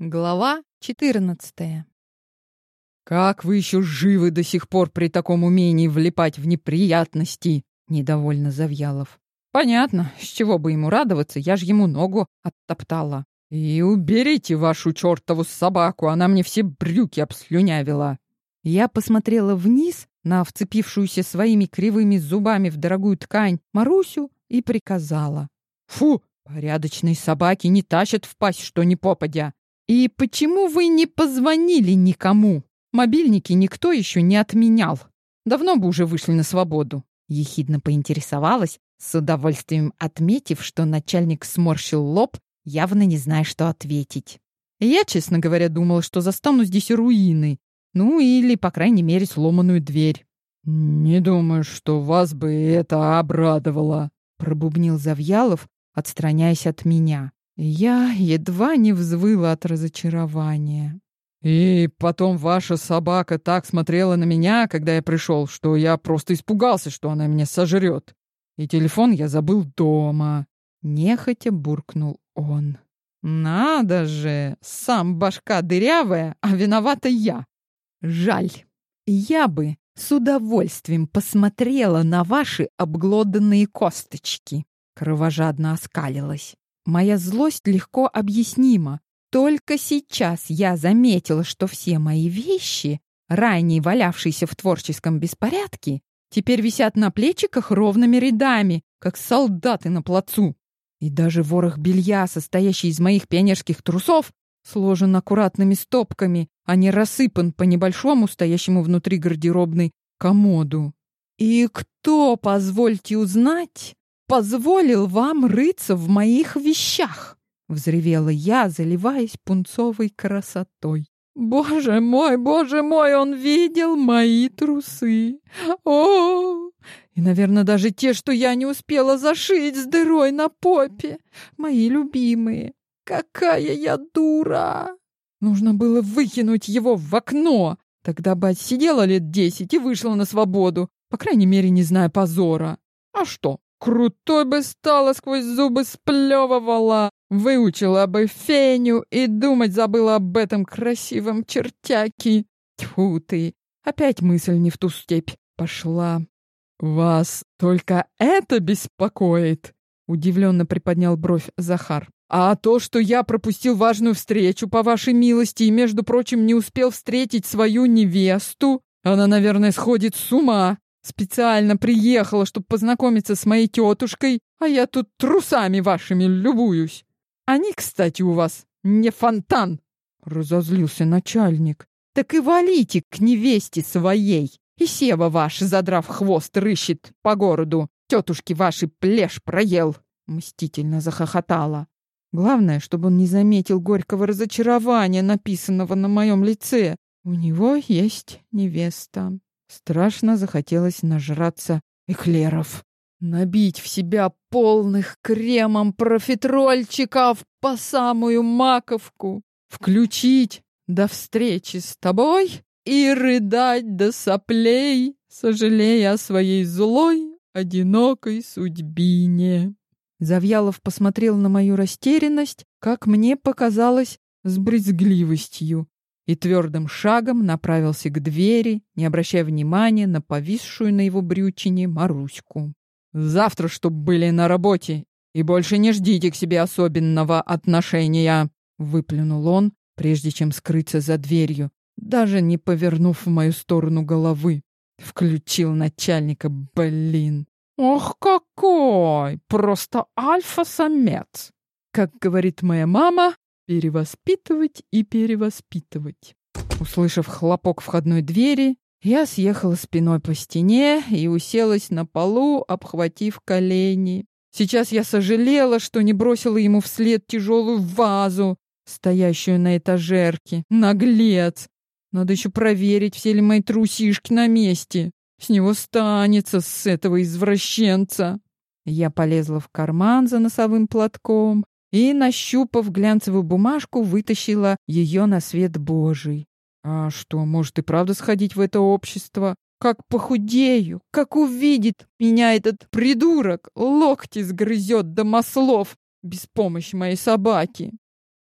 Глава 14. Как вы еще живы до сих пор при таком умении влипать в неприятности? недовольно Завьялов. Понятно, с чего бы ему радоваться, я ж ему ногу оттоптала. И уберите вашу чертову собаку, она мне все брюки обслюнявила. Я посмотрела вниз на вцепившуюся своими кривыми зубами в дорогую ткань Марусю и приказала: "Фу, порядочные собаки не тащат в пасть что ни попадя. «И почему вы не позвонили никому? Мобильники никто еще не отменял. Давно бы уже вышли на свободу». Ехидно поинтересовалась, с удовольствием отметив, что начальник сморщил лоб, явно не зная, что ответить. Я, честно говоря, думала, что застану здесь руины. Ну, или, по крайней мере, сломанную дверь. «Не думаю, что вас бы это обрадовало», — пробубнил Завьялов, отстраняясь от меня. Я едва не взвыла от разочарования. И потом ваша собака так смотрела на меня, когда я пришел, что я просто испугался, что она меня сожрет. И телефон я забыл дома. Нехотя буркнул он. Надо же, сам башка дырявая, а виновата я. Жаль. Я бы с удовольствием посмотрела на ваши обглоданные косточки. Кровожадно оскалилась. Моя злость легко объяснима. Только сейчас я заметила, что все мои вещи, ранее валявшиеся в творческом беспорядке, теперь висят на плечиках ровными рядами, как солдаты на плацу. И даже ворох белья, состоящий из моих пионерских трусов, сложен аккуратными стопками, а не рассыпан по небольшому, стоящему внутри гардеробной, комоду. И кто, позвольте узнать, позволил вам рыться в моих вещах!» — взревела я, заливаясь пунцовой красотой. «Боже мой, боже мой, он видел мои трусы! О, И, наверное, даже те, что я не успела зашить с дырой на попе! Мои любимые! Какая я дура! Нужно было выкинуть его в окно! Тогда бы отсидела лет десять и вышла на свободу, по крайней мере, не зная позора. А что, Крутой бы стала, сквозь зубы сплевывала, выучила бы феню и думать забыла об этом красивом чертяке. Тьфу ты, опять мысль не в ту степь пошла. «Вас только это беспокоит?» — удивленно приподнял бровь Захар. «А то, что я пропустил важную встречу, по вашей милости, и, между прочим, не успел встретить свою невесту, она, наверное, сходит с ума. Специально приехала, чтобы познакомиться с моей тетушкой, а я тут трусами вашими любуюсь. Они, кстати, у вас не фонтан, разозлился начальник. Так и валите к невесте своей. И Сева ваш, задрав хвост, рыщет по городу. Тетушки ваши плешь проел. Мстительно захохотала. Главное, чтобы он не заметил горького разочарования, написанного на моем лице. У него есть невеста. Страшно захотелось нажраться эклеров. Набить в себя полных кремом профитрольчиков по самую маковку. Включить до встречи с тобой и рыдать до соплей, сожалея о своей злой, одинокой судьбине. Завьялов посмотрел на мою растерянность, как мне показалось, с брезгливостью и твердым шагом направился к двери, не обращая внимания на повисшую на его брючине Маруську. «Завтра, чтоб были на работе, и больше не ждите к себе особенного отношения!» — выплюнул он, прежде чем скрыться за дверью, даже не повернув в мою сторону головы. Включил начальника, блин. «Ох, какой! Просто альфа-самец!» Как говорит моя мама, перевоспитывать и перевоспитывать. Услышав хлопок входной двери, я съехала спиной по стене и уселась на полу, обхватив колени. Сейчас я сожалела, что не бросила ему вслед тяжелую вазу, стоящую на этажерке. Наглец! Надо еще проверить, все ли мои трусишки на месте. С него станется, с этого извращенца. Я полезла в карман за носовым платком и, нащупав глянцевую бумажку, вытащила ее на свет Божий. А что, может и правда сходить в это общество? Как похудею, как увидит меня этот придурок, локти сгрызет до маслов без помощи моей собаки.